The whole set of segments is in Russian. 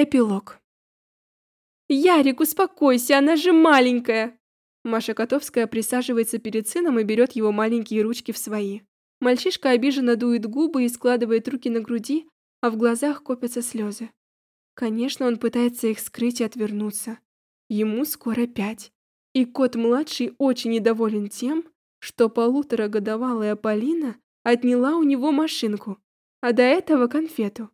Эпилог. «Ярик, успокойся, она же маленькая!» Маша Котовская присаживается перед сыном и берет его маленькие ручки в свои. Мальчишка обиженно дует губы и складывает руки на груди, а в глазах копятся слезы. Конечно, он пытается их скрыть и отвернуться. Ему скоро пять. И кот-младший очень недоволен тем, что полуторагодовалая Полина отняла у него машинку, а до этого конфету.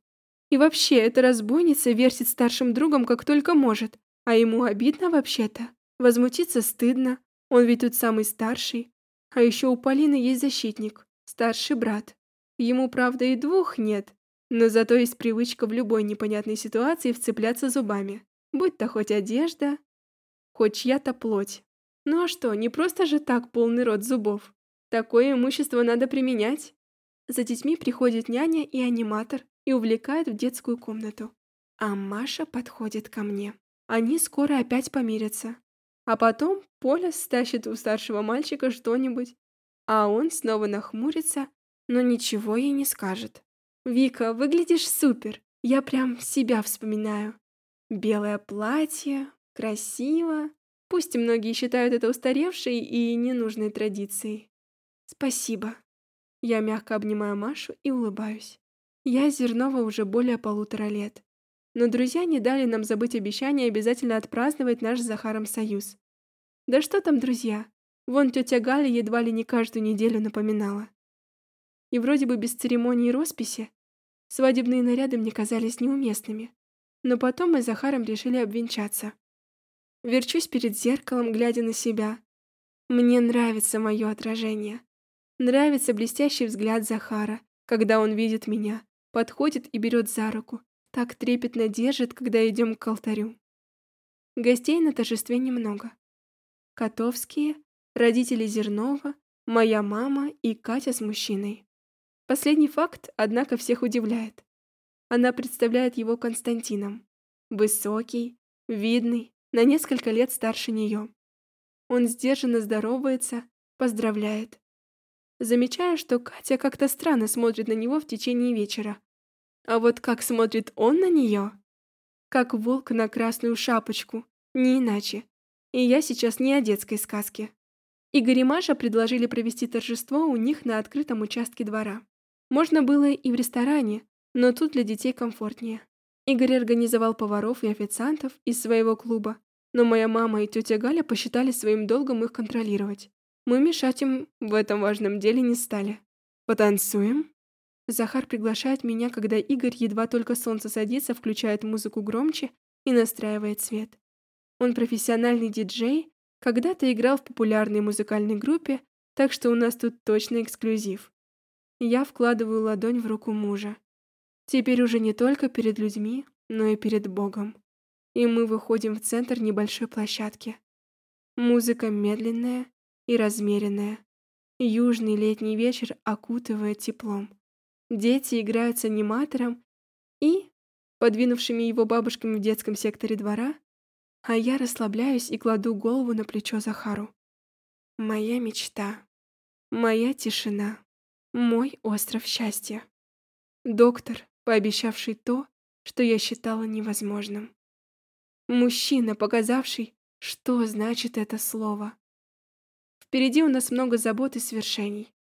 И вообще, эта разбойница вертит старшим другом как только может, а ему обидно вообще-то. Возмутиться стыдно, он ведь тут самый старший. А еще у Полины есть защитник, старший брат. Ему, правда, и двух нет, но зато есть привычка в любой непонятной ситуации вцепляться зубами. Будь то хоть одежда, хоть чья-то плоть. Ну а что, не просто же так полный рот зубов. Такое имущество надо применять. За детьми приходит няня и аниматор, и увлекает в детскую комнату. А Маша подходит ко мне. Они скоро опять помирятся. А потом Поля стащит у старшего мальчика что-нибудь, а он снова нахмурится, но ничего ей не скажет. «Вика, выглядишь супер! Я прям себя вспоминаю. Белое платье, красиво. Пусть многие считают это устаревшей и ненужной традицией. Спасибо». Я мягко обнимаю Машу и улыбаюсь. Я Зернова уже более полутора лет. Но друзья не дали нам забыть обещание обязательно отпраздновать наш с Захаром союз. Да что там, друзья? Вон тетя Галя едва ли не каждую неделю напоминала. И вроде бы без церемонии росписи свадебные наряды мне казались неуместными. Но потом мы с Захаром решили обвенчаться. Верчусь перед зеркалом, глядя на себя. Мне нравится мое отражение. Нравится блестящий взгляд Захара, когда он видит меня, подходит и берет за руку, так трепетно держит, когда идем к алтарю. Гостей на торжестве немного. Котовские, родители Зернова, моя мама и Катя с мужчиной. Последний факт, однако, всех удивляет. Она представляет его Константином. Высокий, видный, на несколько лет старше нее. Он сдержанно здоровается, поздравляет. Замечаю, что Катя как-то странно смотрит на него в течение вечера. А вот как смотрит он на нее? Как волк на красную шапочку, не иначе. И я сейчас не о детской сказке. Игорь и Маша предложили провести торжество у них на открытом участке двора. Можно было и в ресторане, но тут для детей комфортнее. Игорь организовал поваров и официантов из своего клуба, но моя мама и тетя Галя посчитали своим долгом их контролировать. Мы мешать им в этом важном деле не стали. Потанцуем? Захар приглашает меня, когда Игорь едва только солнце садится, включает музыку громче и настраивает свет. Он профессиональный диджей, когда-то играл в популярной музыкальной группе, так что у нас тут точно эксклюзив. Я вкладываю ладонь в руку мужа. Теперь уже не только перед людьми, но и перед Богом. И мы выходим в центр небольшой площадки. Музыка медленная, и размеренная. Южный летний вечер окутывает теплом. Дети играют с аниматором и подвинувшими его бабушками в детском секторе двора, а я расслабляюсь и кладу голову на плечо Захару. Моя мечта, моя тишина, мой остров счастья. Доктор, пообещавший то, что я считала невозможным. Мужчина, показавший, что значит это слово. Впереди у нас много забот и свершений.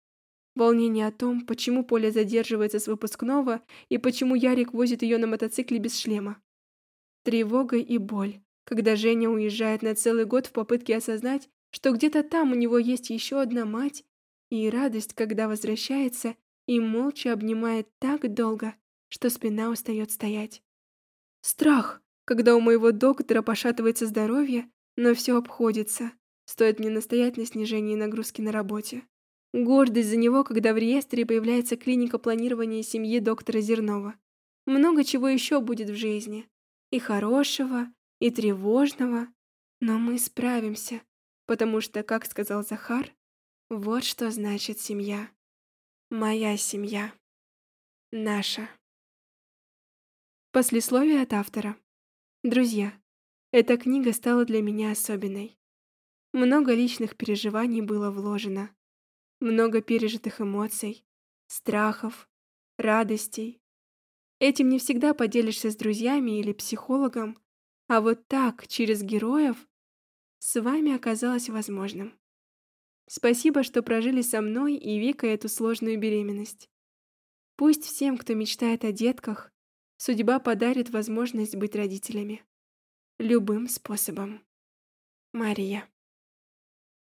Волнение о том, почему Поля задерживается с выпускного и почему Ярик возит ее на мотоцикле без шлема. Тревога и боль, когда Женя уезжает на целый год в попытке осознать, что где-то там у него есть еще одна мать, и радость, когда возвращается и молча обнимает так долго, что спина устает стоять. Страх, когда у моего доктора пошатывается здоровье, но все обходится. Стоит мне настоять на снижении нагрузки на работе. Гордость за него, когда в реестре появляется клиника планирования семьи доктора Зернова. Много чего еще будет в жизни. И хорошего, и тревожного. Но мы справимся, потому что, как сказал Захар, вот что значит семья. Моя семья. Наша. Послесловие от автора. Друзья, эта книга стала для меня особенной. Много личных переживаний было вложено. Много пережитых эмоций, страхов, радостей. Этим не всегда поделишься с друзьями или психологом, а вот так, через героев, с вами оказалось возможным. Спасибо, что прожили со мной и Викой эту сложную беременность. Пусть всем, кто мечтает о детках, судьба подарит возможность быть родителями. Любым способом. Мария.